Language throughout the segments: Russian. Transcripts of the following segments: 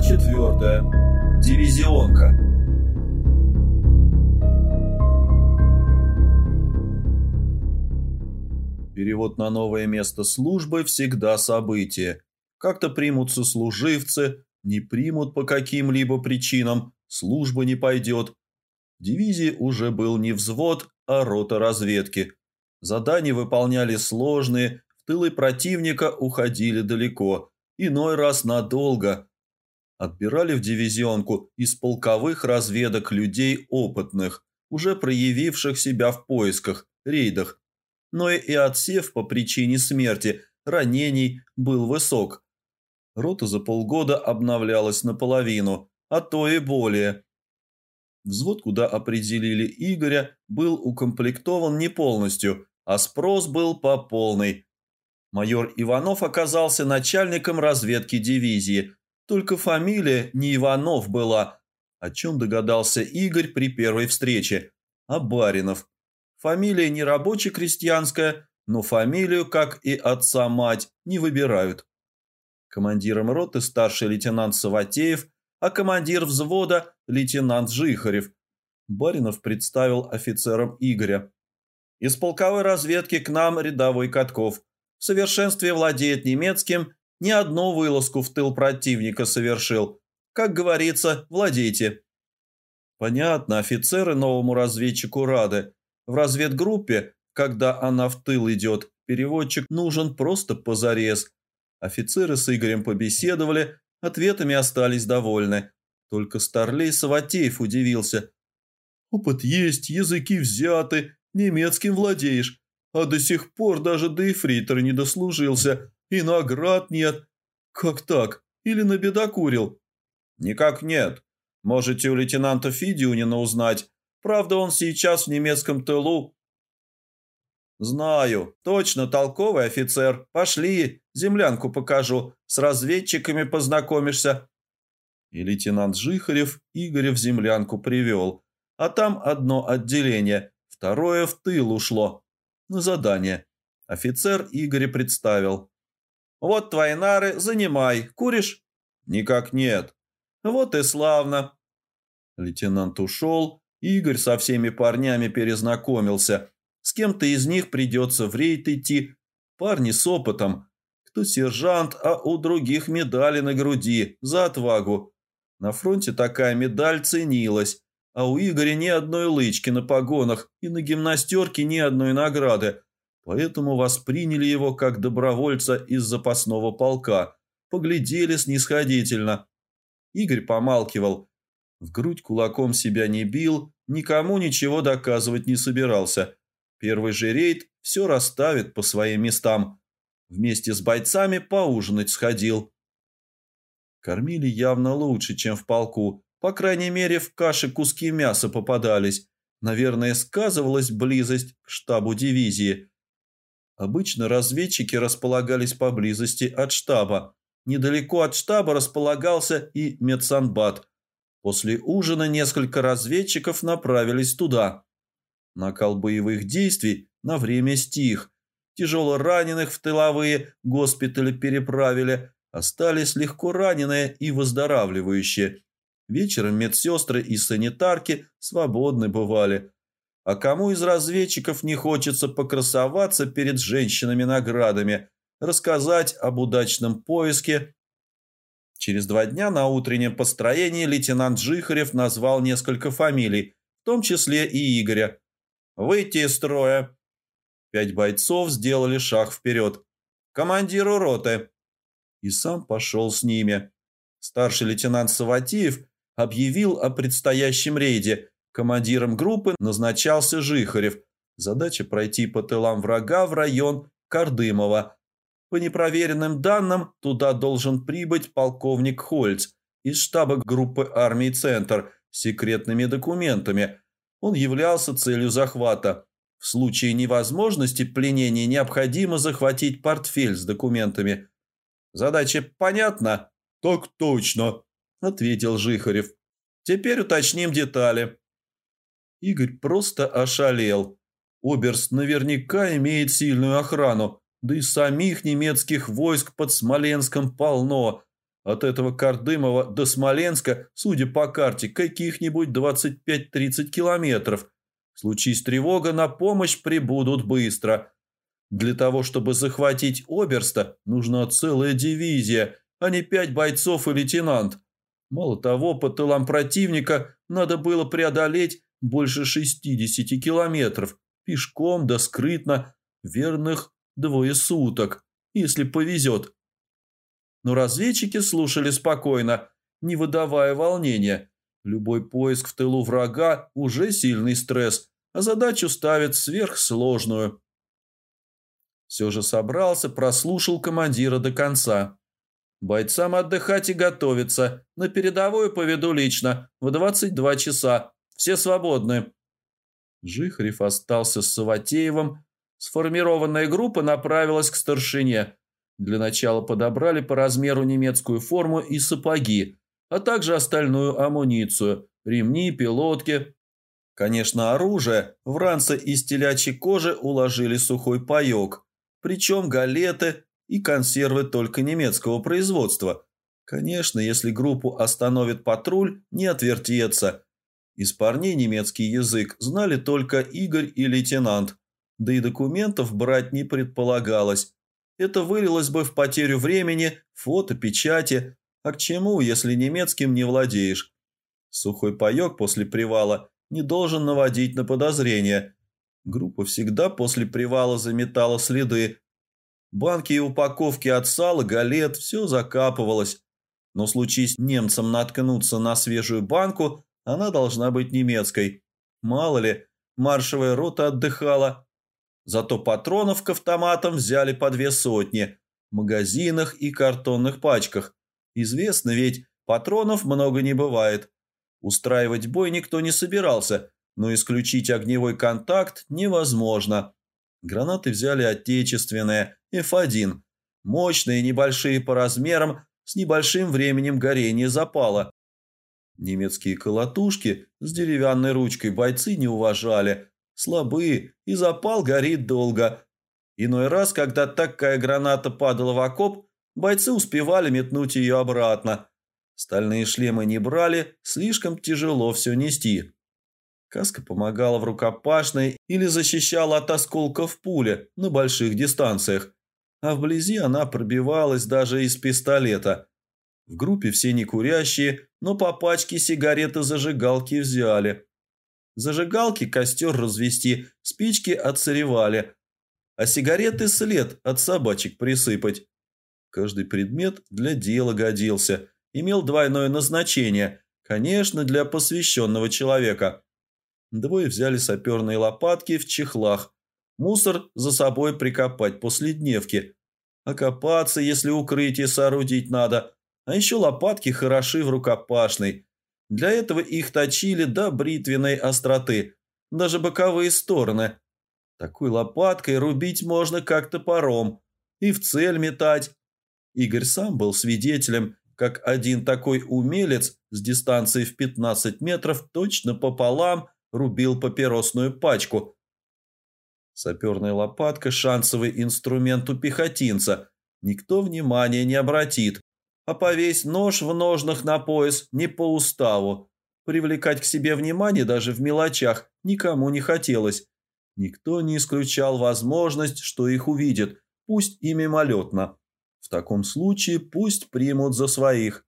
4. Дивизионка. Перевод на новое место службы всегда событие. Как-то примутся служивцы, не примут по каким-либо причинам, служба не пойдет. Дивизии уже был не взвод, а рота разведки. Задания выполняли сложные, в тылы противника уходили далеко, иной раз надолго, Отбирали в дивизионку из полковых разведок людей опытных, уже проявивших себя в поисках, рейдах. Но и отсев по причине смерти, ранений был высок. Рота за полгода обновлялась наполовину, а то и более. Взвод, куда определили Игоря, был укомплектован не полностью, а спрос был по полной. Майор Иванов оказался начальником разведки дивизии – только фамилия не Иванов была, о чем догадался Игорь при первой встрече, а Баринов. Фамилия не рабоче-крестьянская, но фамилию, как и отца-мать, не выбирают. Командиром роты старший лейтенант Саватеев, а командир взвода – лейтенант Жихарев. Баринов представил офицерам Игоря. Из полковой разведки к нам рядовой Катков. В совершенстве владеет немецким ни одну вылазку в тыл противника совершил. Как говорится, владейте. Понятно, офицеры новому разведчику рады. В разведгруппе, когда она в тыл идет, переводчик нужен просто позарез. Офицеры с Игорем побеседовали, ответами остались довольны. Только Старлей Саватеев удивился. «Опыт есть, языки взяты, немецким владеешь, а до сих пор даже до эфрейтора не дослужился. И наград нет. Как так? Или набедокурил? Никак нет. Можете у лейтенанта Фидиунина узнать. Правда, он сейчас в немецком тылу. Знаю. Точно, толковый офицер. Пошли, землянку покажу. С разведчиками познакомишься. И лейтенант Жихарев Игоря в землянку привел. А там одно отделение, второе в тыл ушло. На задание. Офицер Игоря представил. Вот твои нары, занимай. Куришь? Никак нет. Вот и славно. Лейтенант ушел. Игорь со всеми парнями перезнакомился. С кем-то из них придется в рейд идти. Парни с опытом. Кто сержант, а у других медали на груди за отвагу. На фронте такая медаль ценилась, а у Игоря ни одной лычки на погонах и на гимнастерке ни одной награды поэтому восприняли его как добровольца из запасного полка, поглядели снисходительно. Игорь помалкивал, в грудь кулаком себя не бил, никому ничего доказывать не собирался. Первый же рейд все расставит по своим местам. Вместе с бойцами поужинать сходил. Кормили явно лучше, чем в полку. По крайней мере, в каше куски мяса попадались. Наверное, сказывалась близость к штабу дивизии. Обычно разведчики располагались поблизости от штаба. Недалеко от штаба располагался и медсанбат. После ужина несколько разведчиков направились туда. Накал боевых действий на время стих. Тяжело раненых в тыловые госпитали переправили. Остались легко раненые и выздоравливающие. Вечером медсестры и санитарки свободны бывали. А кому из разведчиков не хочется покрасоваться перед женщинами-наградами, рассказать об удачном поиске? Через два дня на утреннем построении лейтенант Жихарев назвал несколько фамилий, в том числе и Игоря. «Выйти из строя!» Пять бойцов сделали шаг вперед. «Командиру роты!» И сам пошел с ними. Старший лейтенант Саватиев объявил о предстоящем рейде – Командиром группы назначался Жихарев. Задача пройти по тылам врага в район Кардымова. По непроверенным данным, туда должен прибыть полковник Хольц из штаба группы армии «Центр» с секретными документами. Он являлся целью захвата. В случае невозможности пленения необходимо захватить портфель с документами. Задача понятна? Так точно, ответил Жихарев. Теперь уточним детали. Игорь просто ошалел. Оберст наверняка имеет сильную охрану, да и самих немецких войск под Смоленском полно. От этого Кардымова до Смоленска, судя по карте, каких-нибудь 25-30 километров. Случись тревога, на помощь прибудут быстро. Для того, чтобы захватить Оберста, нужна целая дивизия, а не пять бойцов и лейтенант. Мало того, по тылам противника надо было преодолеть больше 60 километров, пешком да скрытно, верных двое суток, если повезет но разведчики слушали спокойно, не выдавая волнения. Любой поиск в тылу врага уже сильный стресс, а задачу ставят сверхсложную. Все же собрался, прослушал командира до конца. Бойцам отдыхать и готовиться. На передовую поведу лично. В 22 часа. Все свободны. Жихарев остался с Саватеевым. Сформированная группа направилась к старшине. Для начала подобрали по размеру немецкую форму и сапоги, а также остальную амуницию, ремни, пилотки. Конечно, оружие в ранце из телячьей кожи уложили сухой паек, причем галеты и консервы только немецкого производства. Конечно, если группу остановит патруль, не отвертеться. Из парней немецкий язык знали только Игорь и лейтенант, да и документов брать не предполагалось. Это вылилось бы в потерю времени, фото, печати. А к чему, если немецким не владеешь? Сухой паек после привала не должен наводить на подозрения. Группа всегда после привала заметала следы. Банки и упаковки от сала, галет, все закапывалось. Но случись немцам наткнуться на свежую банку, она должна быть немецкой. Мало ли, маршевая рота отдыхала, Зато патронов к автоматам взяли по две сотни в магазинах и картонных пачках. Известно ведь, патронов много не бывает. Устраивать бой никто не собирался, но исключить огневой контакт невозможно. Гранаты взяли отечественные, F1, мощные, небольшие по размерам, с небольшим временем горения запала. Немецкие колотушки с деревянной ручкой бойцы не уважали, слабые, и запал горит долго. Иной раз, когда такая граната падала в окоп, бойцы успевали метнуть ее обратно. Стальные шлемы не брали, слишком тяжело все нести. Каска помогала в рукопашной или защищала от осколков пули на больших дистанциях, а вблизи она пробивалась даже из пистолета. В группе все не курящие, но по пачке сигареты-зажигалки взяли – Зажигалки костер развести, спички отсыревали, а сигареты след от собачек присыпать. Каждый предмет для дела годился, имел двойное назначение, конечно, для посвященного человека. Двое взяли саперные лопатки в чехлах, мусор за собой прикопать после дневки, окопаться, если укрытие соорудить надо, а еще лопатки хороши в рукопашной – для этого их точили до бритвенной остроты, даже боковые стороны. Такой лопаткой рубить можно как топором и в цель метать. Игорь сам был свидетелем, как один такой умелец с дистанции в 15 метров точно пополам рубил папиросную пачку. Саперная лопатка – шансовый инструмент у пехотинца. Никто внимания не обратит а повесь нож в ножнах на пояс не по уставу. Привлекать к себе внимание даже в мелочах никому не хотелось. Никто не исключал возможность, что их увидят, пусть и мимолетно. В таком случае пусть примут за своих.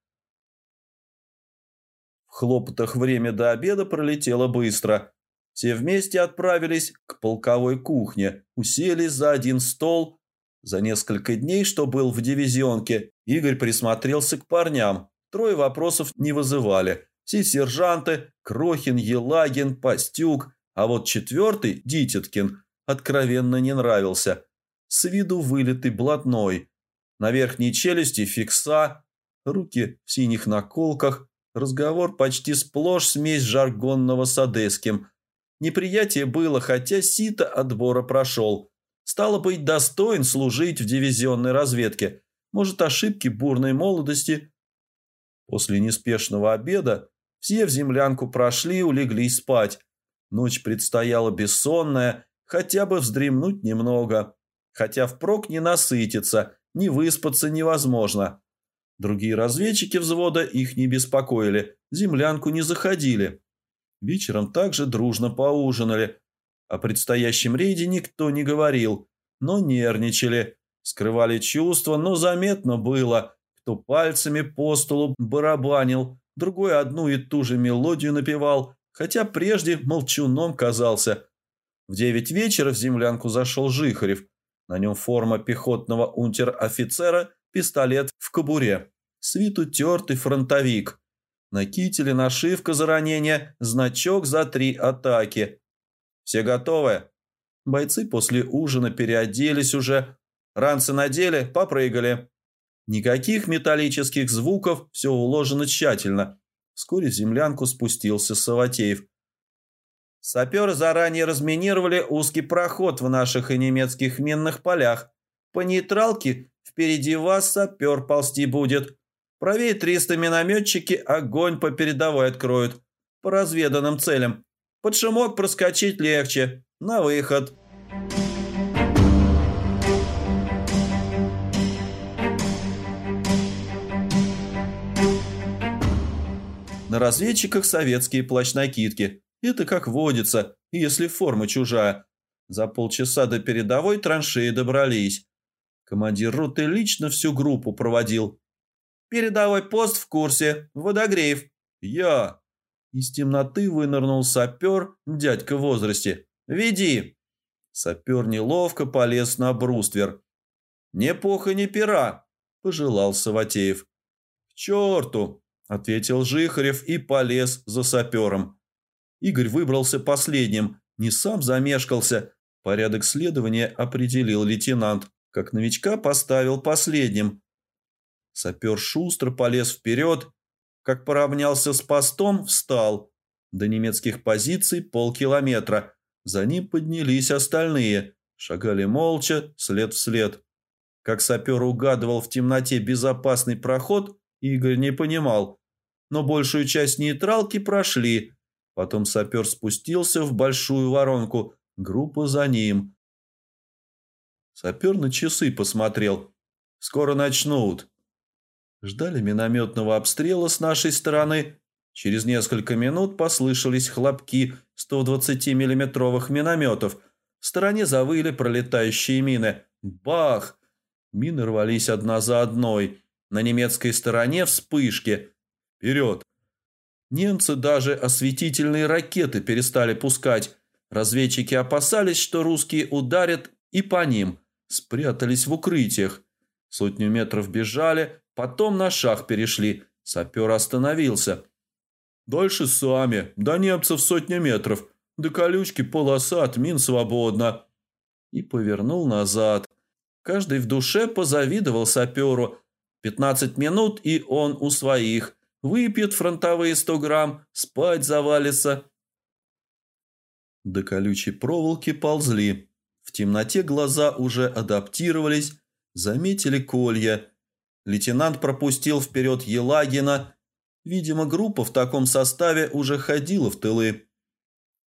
В хлопотах время до обеда пролетело быстро. Все вместе отправились к полковой кухне, уселись за один стол. За несколько дней, что был в дивизионке, Игорь присмотрелся к парням. Трое вопросов не вызывали. Все сержанты, Крохин, Елагин, Пастюк, а вот четвертый, Дитяткин, откровенно не нравился. С виду вылитый блатной. На верхней челюсти фикса, руки в синих наколках, разговор почти сплошь смесь жаргонного с одесским. Неприятие было, хотя сито отбора прошел. Стало быть, достоин служить в дивизионной разведке – может, ошибки бурной молодости. После неспешного обеда все в землянку прошли, улеглись спать. Ночь предстояла бессонная, хотя бы вздремнуть немного. Хотя впрок не насытиться, не выспаться невозможно. Другие разведчики взвода их не беспокоили, землянку не заходили. Вечером также дружно поужинали. О предстоящем рейде никто не говорил, но нервничали, скрывали чувства, но заметно было, кто пальцами по столу барабанил, другой одну и ту же мелодию напевал, хотя прежде молчуном казался. В девять вечера в землянку зашел Жихарев. На нем форма пехотного унтер-офицера, пистолет в кобуре. С виду тертый фронтовик. На кителе нашивка за ранение, значок за три атаки. «Все готовы?» Бойцы после ужина переоделись уже. Ранцы надели, попрыгали. Никаких металлических звуков, все уложено тщательно. Вскоре в землянку спустился Саватеев. Саперы заранее разминировали узкий проход в наших и немецких минных полях. По нейтралке впереди вас сапер ползти будет. Правее 300 минометчики огонь по передовой откроют. По разведанным целям. Под шумок проскочить легче. На выход. На разведчиках советские плащ-накидки. Это как водится, если форма чужая. За полчаса до передовой траншеи добрались. Командир роты лично всю группу проводил. «Передовой пост в курсе. Водогреев». «Я». Из темноты вынырнул сапер, дядька в возрасте. «Веди». Сапер неловко полез на бруствер. «Не пуха, не пера», – пожелал Саватеев. «К черту!» Ответил Жихарев и полез за сапером. Игорь выбрался последним, не сам замешкался. Порядок следования определил лейтенант, как новичка поставил последним. Сапер шустро полез вперед, как поравнялся с постом, встал. До немецких позиций полкилометра. За ним поднялись остальные, шагали молча, след в след. Как сапер угадывал в темноте безопасный проход, Игорь не понимал – но большую часть нейтралки прошли. Потом сапер спустился в большую воронку, группа за ним. Сапер на часы посмотрел. «Скоро начнут». Ждали минометного обстрела с нашей стороны. Через несколько минут послышались хлопки 120 миллиметровых минометов. В стороне завыли пролетающие мины. Бах! Мины рвались одна за одной. На немецкой стороне вспышки. Вперед! Немцы даже осветительные ракеты перестали пускать. Разведчики опасались, что русские ударят и по ним. Спрятались в укрытиях. Сотню метров бежали, потом на шаг перешли. Сапер остановился. «Дальше сами. До немцев сотня метров. До колючки полоса от мин свободно». И повернул назад. Каждый в душе позавидовал саперу. Пятнадцать минут, и он у своих – Выпьет фронтовые сто грамм, спать завалится. До колючей проволоки ползли. В темноте глаза уже адаптировались, заметили колья. Лейтенант пропустил вперед Елагина. Видимо, группа в таком составе уже ходила в тылы.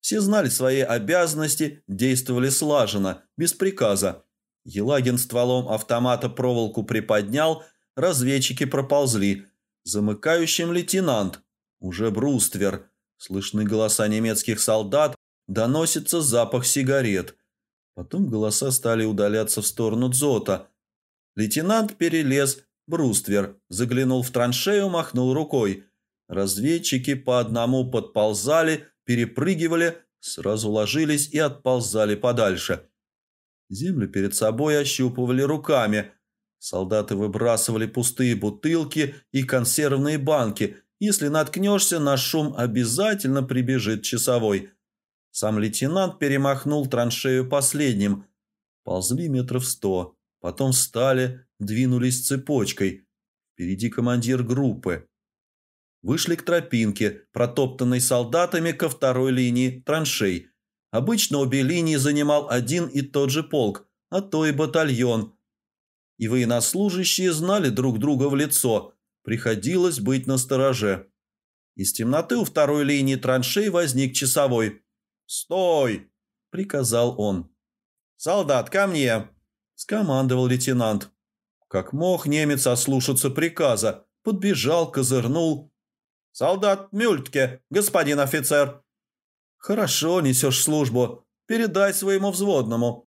Все знали свои обязанности, действовали слаженно, без приказа. Елагин стволом автомата проволоку приподнял, разведчики проползли – Замыкающим лейтенант. Уже бруствер. Слышны голоса немецких солдат. Доносится запах сигарет. Потом голоса стали удаляться в сторону дзота. Лейтенант перелез бруствер, заглянул в траншею, махнул рукой. Разведчики по одному подползали, перепрыгивали, сразу ложились и отползали подальше. Землю перед собой ощупывали руками – Солдаты выбрасывали пустые бутылки и консервные банки. Если наткнешься на шум, обязательно прибежит часовой. Сам лейтенант перемахнул траншею последним. Ползли метров сто. Потом встали, двинулись цепочкой. Впереди командир группы. Вышли к тропинке, протоптанной солдатами ко второй линии траншей. Обычно обе линии занимал один и тот же полк, а то и батальон – и военнослужащие знали друг друга в лицо. Приходилось быть настороже. Из темноты у второй линии траншей возник часовой. «Стой!» – приказал он. «Солдат, ко мне!» – скомандовал лейтенант. Как мог немец ослушаться приказа, подбежал, козырнул. «Солдат Мюльтке, господин офицер!» «Хорошо несешь службу. Передай своему взводному».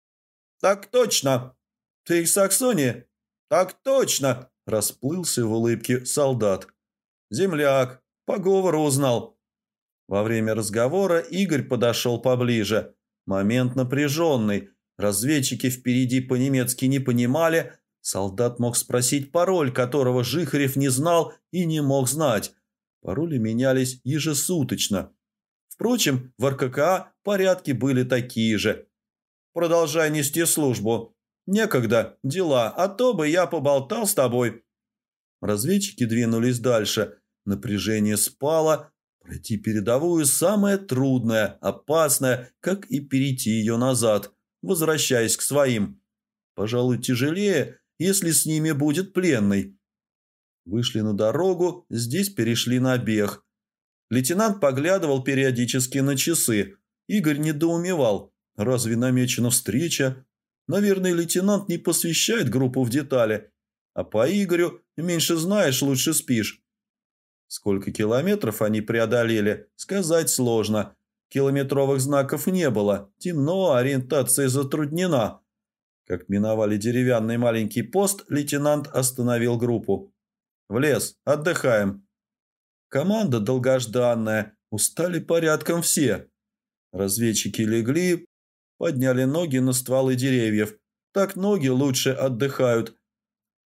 «Так точно!» «Ты из Саксонии?» «Так точно!» – расплылся в улыбке солдат. «Земляк, по говору узнал». Во время разговора Игорь подошел поближе. Момент напряженный. Разведчики впереди по-немецки не понимали. Солдат мог спросить пароль, которого Жихарев не знал и не мог знать. Пароли менялись ежесуточно. Впрочем, в РККА порядки были такие же. «Продолжай нести службу. Некогда, дела, а то бы я поболтал с тобой». Разведчики двинулись дальше. Напряжение спало. Пройти передовую самое трудное, опасное, как и перейти ее назад, возвращаясь к своим. Пожалуй, тяжелее, если с ними будет пленный. Вышли на дорогу, здесь перешли на бег. Лейтенант поглядывал периодически на часы. Игорь недоумевал. Разве намечена встреча? Наверное, лейтенант не посвящает группу в детали. А по Игорю меньше знаешь, лучше спишь. Сколько километров они преодолели, сказать сложно. Километровых знаков не было. Темно, ориентация затруднена. Как миновали деревянный маленький пост, лейтенант остановил группу. «В лес, отдыхаем». Команда долгожданная, устали порядком все. Разведчики легли, подняли ноги на стволы деревьев. Так ноги лучше отдыхают.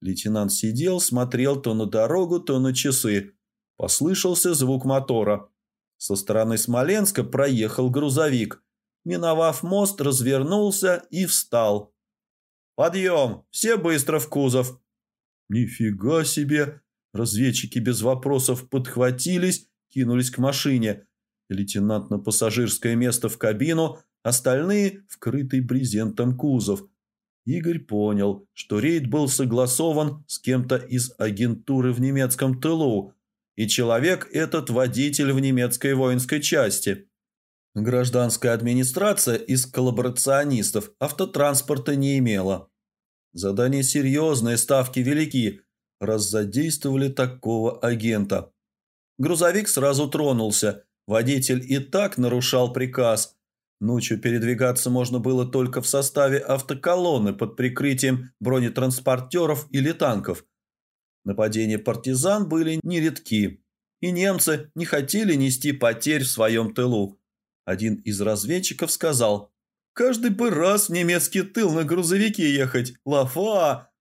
Лейтенант сидел, смотрел то на дорогу, то на часы. Послышался звук мотора. Со стороны Смоленска проехал грузовик. Миновав мост, развернулся и встал. «Подъем! Все быстро в кузов!» «Нифига себе!» Разведчики без вопросов подхватились, кинулись к машине. Лейтенант на пассажирское место в кабину, остальные – вкрытый брезентом кузов. Игорь понял, что рейд был согласован с кем-то из агентуры в немецком тылу, и человек этот водитель в немецкой воинской части. Гражданская администрация из коллаборационистов автотранспорта не имела. Задание серьезное, ставки велики – раз задействовали такого агента. Грузовик сразу тронулся. Водитель и так нарушал приказ. Ночью передвигаться можно было только в составе автоколонны под прикрытием бронетранспортеров или танков. Нападения партизан были нередки, и немцы не хотели нести потерь в своем тылу. Один из разведчиков сказал, «Каждый бы раз в немецкий тыл на грузовике ехать. Лафа!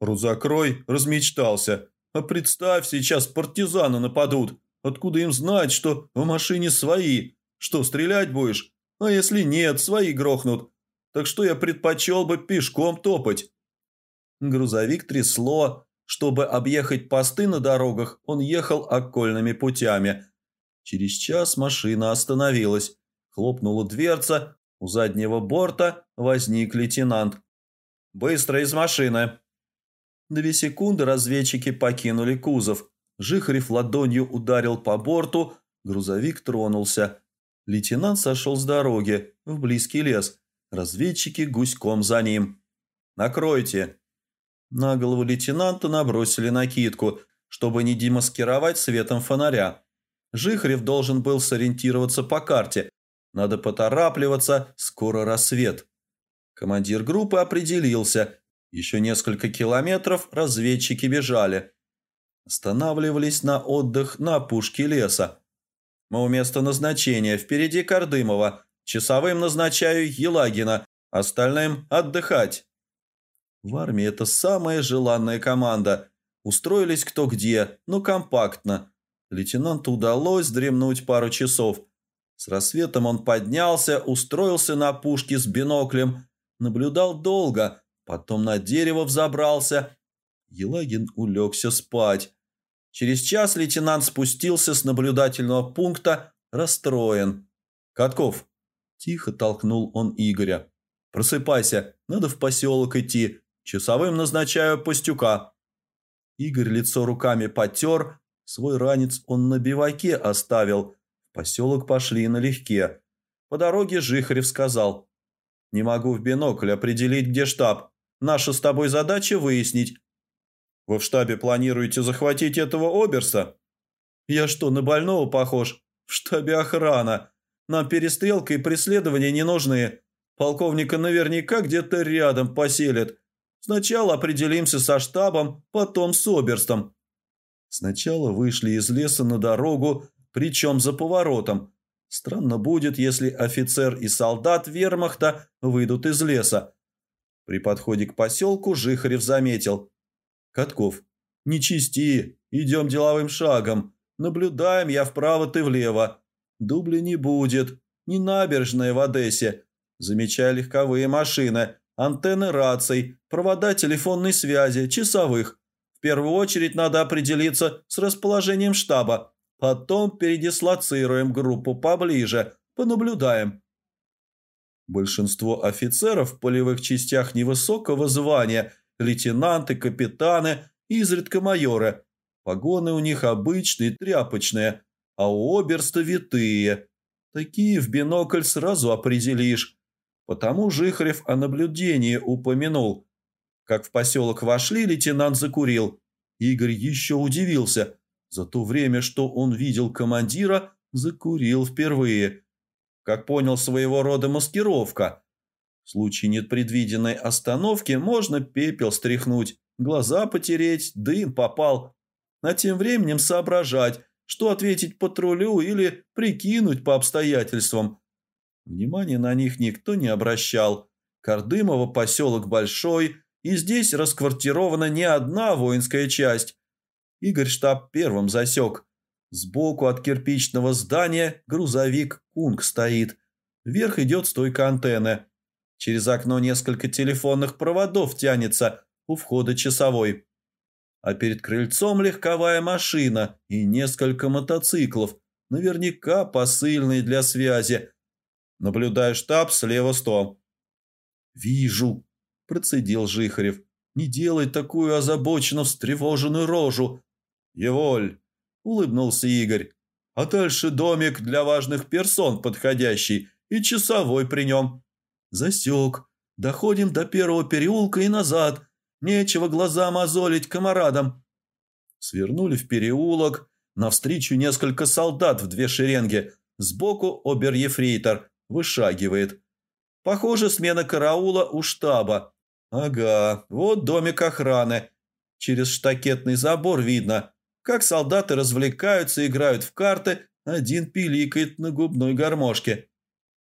Рузакрой размечтался. А представь, сейчас партизаны нападут. Откуда им знать, что в машине свои? Что, стрелять будешь? А если нет, свои грохнут. Так что я предпочел бы пешком топать. Грузовик трясло. Чтобы объехать посты на дорогах, он ехал окольными путями. Через час машина остановилась. Хлопнула дверца. У заднего борта возник лейтенант. «Быстро из машины!» Две секунды разведчики покинули кузов. Жихарев ладонью ударил по борту, грузовик тронулся. Лейтенант сошел с дороги в близкий лес. Разведчики гуськом за ним. «Накройте!» На голову лейтенанта набросили накидку, чтобы не демаскировать светом фонаря. Жихарев должен был сориентироваться по карте. Надо поторапливаться, скоро рассвет. Командир группы определился еще несколько километров разведчики бежали. Останавливались на отдых на опушке леса. У места назначения, впереди Кардымова. Часовым назначаю Елагина, остальным отдыхать. В армии это самая желанная команда. Устроились кто где, но компактно. Лейтенанту удалось дремнуть пару часов. С рассветом он поднялся, устроился на опушке с биноклем, наблюдал долго – Потом на дерево взобрался. Елагин улегся спать. Через час лейтенант спустился с наблюдательного пункта, расстроен. «Катков!» – тихо толкнул он Игоря. «Просыпайся, надо в поселок идти. Часовым назначаю Пастюка». Игорь лицо руками потер, свой ранец он на биваке оставил. В поселок пошли налегке. По дороге Жихарев сказал. «Не могу в бинокль определить, где штаб. Наша с тобой задача выяснить. Вы в штабе планируете захватить этого оберста? Я что, на больного похож? В штабе охрана. Нам перестрелка и преследование не нужны. Полковника наверняка где-то рядом поселят. Сначала определимся со штабом, потом с оберстом. Сначала вышли из леса на дорогу, причем за поворотом. Странно будет, если офицер и солдат вермахта выйдут из леса. При подходе к поселку Жихарев заметил. «Катков, не чисти, идем деловым шагом. Наблюдаем я вправо, ты влево. Дубли не будет, не набережная в Одессе. Замечаю легковые машины, антенны раций, провода телефонной связи, часовых. В первую очередь надо определиться с расположением штаба. Потом передислоцируем группу поближе, понаблюдаем. Большинство офицеров в полевых частях невысокого звания, лейтенанты, капитаны, изредка майоры. Погоны у них обычные, тряпочные, а у оберста витые. Такие в бинокль сразу определишь. Потому Жихарев о наблюдении упомянул. Как в поселок вошли, лейтенант закурил. Игорь еще удивился. За то время, что он видел командира, закурил впервые. Как понял, своего рода маскировка. В случае непредвиденной остановки можно пепел стряхнуть, глаза потереть, дым попал. А тем временем соображать, что ответить патрулю или прикинуть по обстоятельствам. Внимания на них никто не обращал. Кардымово поселок большой, и здесь расквартирована не одна воинская часть. Игорь штаб первым засек. Сбоку от кирпичного здания грузовик «Кунг» стоит. Вверх идет стойка антенны. Через окно несколько телефонных проводов тянется у входа часовой. А перед крыльцом легковая машина и несколько мотоциклов. Наверняка посыльные для связи. Наблюдаю штаб слева сто. «Вижу», процедил Жихарев. «Не делай такую озабоченно встревоженную рожу!» «Еволь!» – улыбнулся Игорь. «А дальше домик для важных персон подходящий и часовой при нем». «Засек. Доходим до первого переулка и назад. Нечего глаза мозолить комарадам». Свернули в переулок. Навстречу несколько солдат в две шеренги. Сбоку обер-ефрейтор вышагивает. Похоже, смена караула у штаба. Ага, вот домик охраны. Через штакетный забор видно, как солдаты развлекаются, играют в карты, один пиликает на губной гармошке.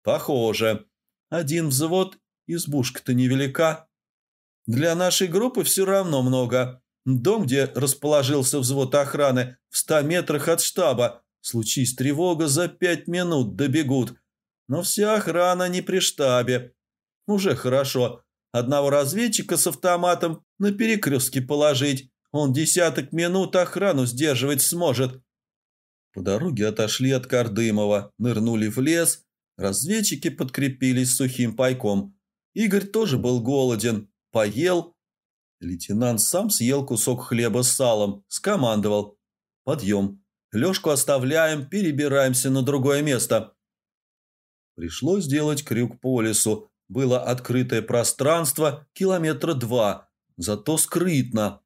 Похоже. Один взвод, избушка-то невелика. Для нашей группы все равно много. Дом, где расположился взвод охраны, в ста метрах от штаба. Случись тревога, за пять минут добегут. Но вся охрана не при штабе. Уже хорошо. Одного разведчика с автоматом на перекрестке положить. Он десяток минут охрану сдерживать сможет. По дороге отошли от Кардымова, нырнули в лес. Разведчики подкрепились сухим пайком. Игорь тоже был голоден. Поел. Лейтенант сам съел кусок хлеба с салом. Скомандовал. Подъем. Лешку оставляем, перебираемся на другое место. Пришлось сделать крюк по лесу, было открытое пространство километра два, зато скрытно.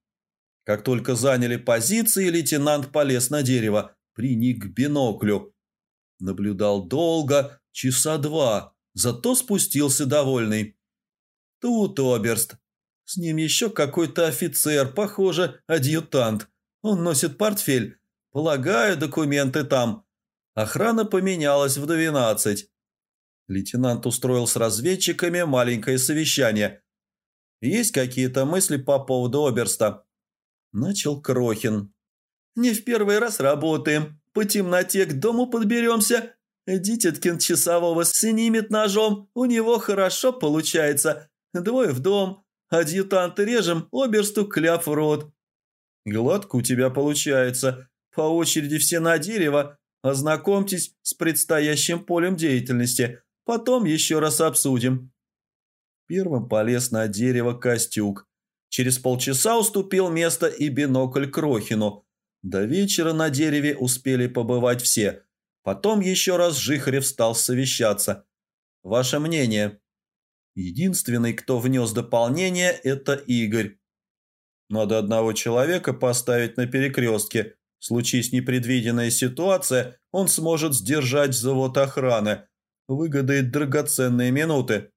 Как только заняли позиции, лейтенант полез на дерево, приник к биноклю. Наблюдал долго, часа два, зато спустился довольный. Тут Оберст. С ним еще какой-то офицер, похоже, адъютант. Он носит портфель. Полагаю, документы там. Охрана поменялась в двенадцать. Лейтенант устроил с разведчиками маленькое совещание. «Есть какие-то мысли по поводу Оберста?» Начал Крохин. «Не в первый раз работаем. По темноте к дому подберемся. Дитяткин часового снимет ножом. У него хорошо получается. Двое в дом. Адъютант режем, Оберсту кляп в рот». «Гладко у тебя получается. По очереди все на дерево. Ознакомьтесь с предстоящим полем деятельности». Потом еще раз обсудим». Первым полез на дерево Костюк. Через полчаса уступил место и бинокль Крохину. До вечера на дереве успели побывать все. Потом еще раз Жихарев стал совещаться. «Ваше мнение?» Единственный, кто внес дополнение, это Игорь. Надо одного человека поставить на перекрестке. Случись непредвиденная ситуация, он сможет сдержать завод охраны. Выгодает драгоценные минуты.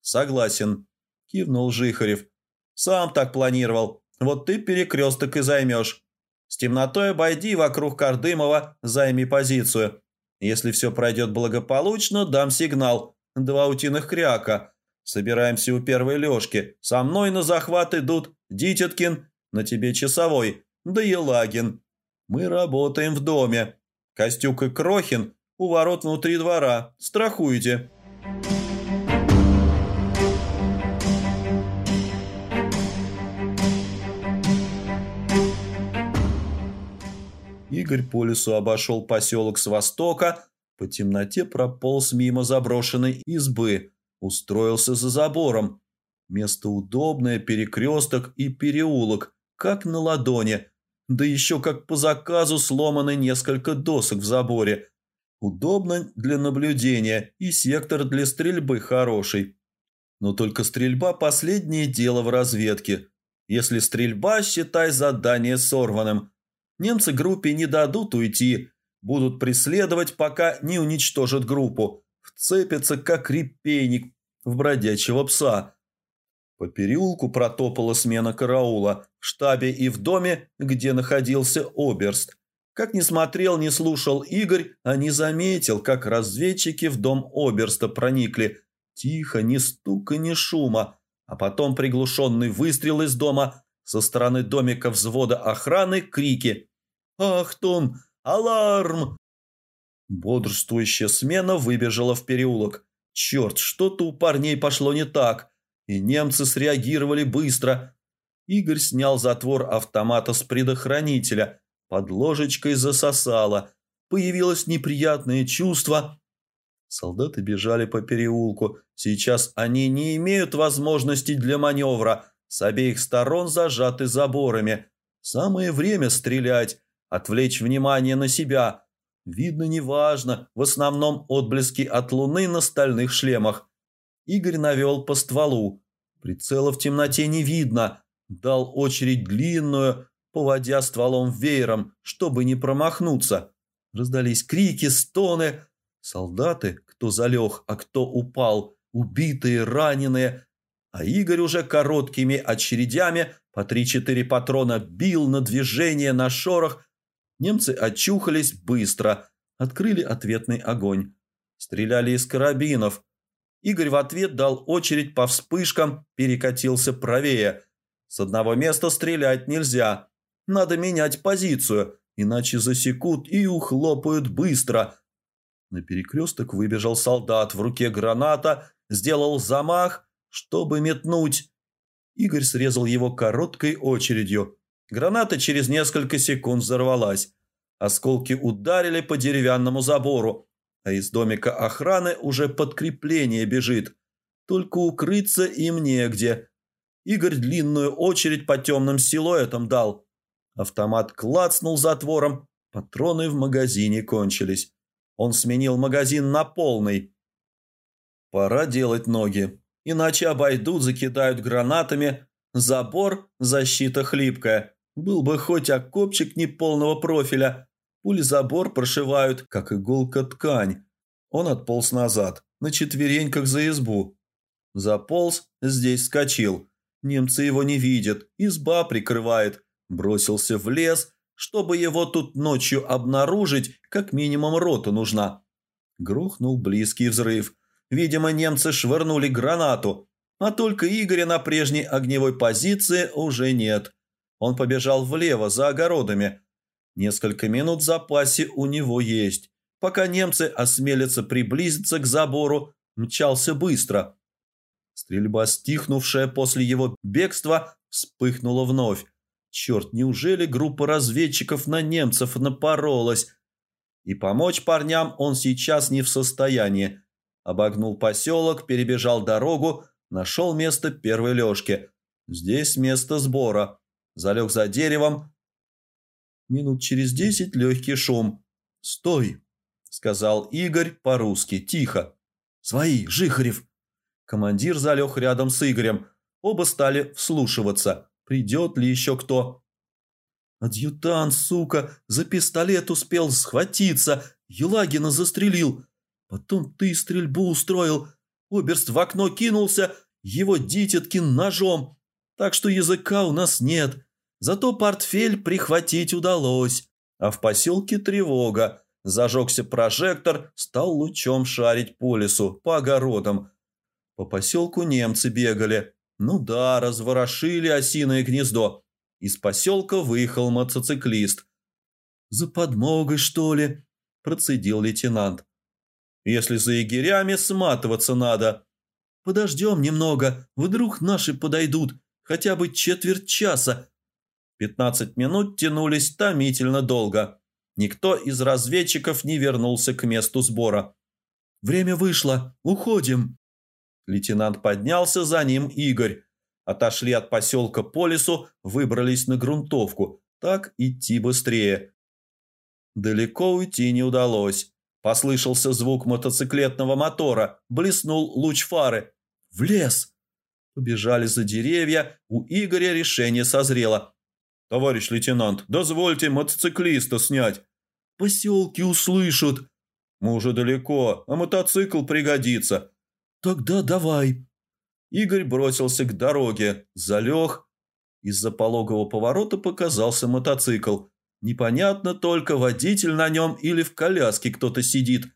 Согласен, кивнул Жихарев. Сам так планировал. Вот ты перекресток и займешь. С темнотой обойди вокруг Кардымова, займи позицию. Если все пройдет благополучно, дам сигнал. Два утиных кряка. Собираемся у первой лёжки. Со мной на захват идут Дитяткин, на тебе часовой, да Елагин. Мы работаем в доме. Костюк и Крохин у ворот внутри двора. Страхуйте. Игорь по лесу обошел поселок с востока, по темноте прополз мимо заброшенной избы, устроился за забором. Место удобное, перекресток и переулок, как на ладони, да еще как по заказу сломаны несколько досок в заборе. Удобно для наблюдения и сектор для стрельбы хороший. Но только стрельба – последнее дело в разведке. Если стрельба, считай задание сорванным. Немцы группе не дадут уйти, будут преследовать, пока не уничтожат группу. Вцепятся, как репейник в бродячего пса. По переулку протопала смена караула в штабе и в доме, где находился оберст. Как ни смотрел, не слушал Игорь, а не заметил, как разведчики в дом оберста проникли. Тихо, ни стука, ни шума. А потом приглушенный выстрел из дома, со стороны домика взвода охраны крики «Ахтун! Аларм!» Бодрствующая смена выбежала в переулок. Черт, что-то у парней пошло не так, и немцы среагировали быстро. Игорь снял затвор автомата с предохранителя, под ложечкой засосало. Появилось неприятное чувство. Солдаты бежали по переулку. Сейчас они не имеют возможности для маневра. С обеих сторон зажаты заборами. Самое время стрелять, отвлечь внимание на себя. Видно неважно, в основном отблески от луны на стальных шлемах. Игорь навел по стволу. Прицела в темноте не видно. Дал очередь длинную, поводя стволом веером, чтобы не промахнуться. Раздались крики, стоны. Солдаты, кто залег, а кто упал, убитые, раненые. А Игорь уже короткими очередями по три-четыре патрона бил на движение, на шорох, Немцы очухались быстро, открыли ответный огонь. Стреляли из карабинов. Игорь в ответ дал очередь по вспышкам, перекатился правее. С одного места стрелять нельзя. Надо менять позицию, иначе засекут и ухлопают быстро. На перекресток выбежал солдат, в руке граната, сделал замах, чтобы метнуть. Игорь срезал его короткой очередью. Граната через несколько секунд взорвалась. Осколки ударили по деревянному забору, а из домика охраны уже подкрепление бежит. Только укрыться им негде. Игорь длинную очередь по темным силуэтам дал. Автомат клацнул затвором, патроны в магазине кончились. Он сменил магазин на полный. Пора делать ноги, иначе обойдут, закидают гранатами. Забор – защита хлипкая. Был бы хоть окопчик неполного профиля. Пули забор прошивают, как иголка ткань. Он отполз назад, на четвереньках за избу. Заполз, здесь скочил. Немцы его не видят, изба прикрывает. Бросился в лес, чтобы его тут ночью обнаружить, как минимум рота нужна. Грохнул близкий взрыв. Видимо, немцы швырнули гранату, а только Игоря на прежней огневой позиции уже нет. Он побежал влево, за огородами. Несколько минут в запасе у него есть. Пока немцы осмелятся приблизиться к забору, мчался быстро. Стрельба, стихнувшая после его бегства, вспыхнула вновь. Черт, неужели группа разведчиков на немцев напоролась? И помочь парням он сейчас не в состоянии. Обогнул поселок, перебежал дорогу, нашел место первой лёжки. Здесь место сбора залег за деревом. Минут через десять легкий шум. «Стой!» – сказал Игорь по-русски, тихо. «Свои, Жихарев!» Командир залег рядом с Игорем. Оба стали вслушиваться. Придет ли еще кто? Адъютант, сука, за пистолет успел схватиться. Елагина застрелил. Потом ты стрельбу устроил. Оберст в окно кинулся, его Дитяткин ножом. Так что языка у нас нет. Зато портфель прихватить удалось. А в поселке тревога. Зажегся прожектор, стал лучом шарить по лесу, по огородам. По поселку немцы бегали. Ну да, разворошили осиное гнездо. Из поселка выехал мотоциклист. «За подмогой, что ли?» – процедил лейтенант. «Если за егерями сматываться надо». «Подождем немного, вдруг наши подойдут, хотя бы четверть часа». Пятнадцать минут тянулись томительно долго. Никто из разведчиков не вернулся к месту сбора. «Время вышло, уходим». Лейтенант поднялся, за ним Игорь. Отошли от поселка по лесу, выбрались на грунтовку. Так идти быстрее. Далеко уйти не удалось. Послышался звук мотоциклетного мотора, блеснул луч фары. В лес! Побежали за деревья, у Игоря решение созрело. «Товарищ лейтенант, дозвольте мотоциклиста снять». «Поселки услышат». «Мы уже далеко, а мотоцикл пригодится». «Тогда давай». Игорь бросился к дороге, залег. Из-за пологого поворота показался мотоцикл. Непонятно только, водитель на нем или в коляске кто-то сидит.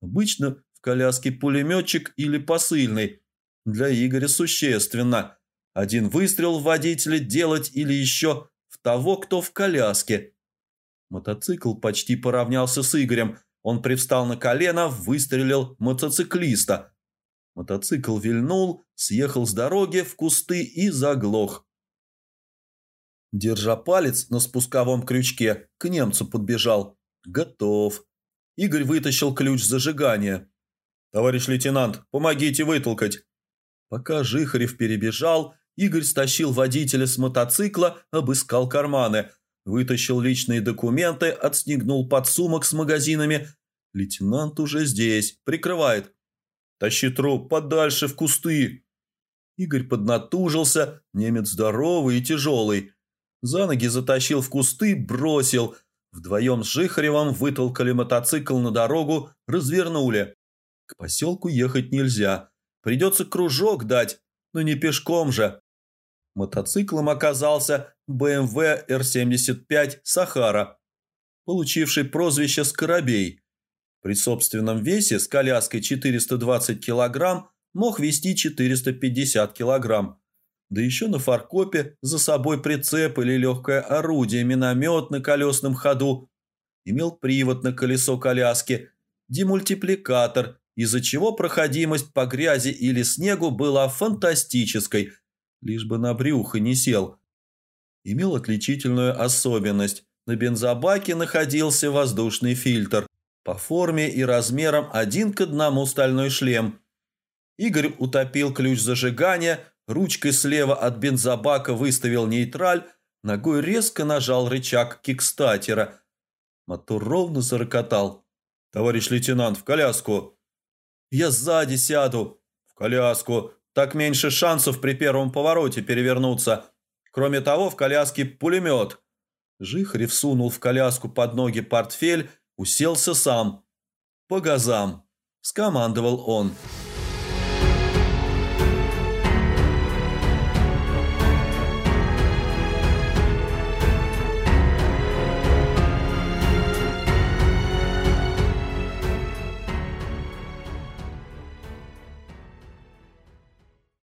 Обычно в коляске пулеметчик или посыльный. Для Игоря существенно. Один выстрел в водителя делать или еще того, кто в коляске. Мотоцикл почти поравнялся с Игорем. Он привстал на колено, выстрелил мотоциклиста. Мотоцикл вильнул, съехал с дороги в кусты и заглох. Держа палец на спусковом крючке, к немцу подбежал. Готов. Игорь вытащил ключ зажигания. «Товарищ лейтенант, помогите вытолкать». Пока Жихарев перебежал, Игорь стащил водителя с мотоцикла, обыскал карманы, вытащил личные документы, отснегнул подсумок с магазинами. Лейтенант уже здесь, прикрывает. «Тащи труп подальше в кусты!» Игорь поднатужился, немец здоровый и тяжелый. За ноги затащил в кусты, бросил. Вдвоем с Жихаревым вытолкали мотоцикл на дорогу, развернули. К поселку ехать нельзя. Придется кружок дать, но не пешком же. Мотоциклом оказался BMW R75 «Сахара», получивший прозвище «Скоробей». При собственном весе с коляской 420 килограмм мог вести 450 килограмм. Да еще на фаркопе за собой прицеп или легкое орудие, миномет на колесном ходу. Имел привод на колесо коляски, демультипликатор, из-за чего проходимость по грязи или снегу была фантастической, лишь бы на брюхо не сел. Имел отличительную особенность. На бензобаке находился воздушный фильтр. По форме и размерам один к одному стальной шлем. Игорь утопил ключ зажигания, ручкой слева от бензобака выставил нейтраль, ногой резко нажал рычаг кикстатера. Мотор ровно зарокотал. «Товарищ лейтенант, в коляску!» «Я сзади сяду!» «В коляску! Так меньше шансов при первом повороте перевернуться. Кроме того, в коляске пулемет!» Жихарев сунул в коляску под ноги портфель Уселся сам. По газам. Скомандовал он.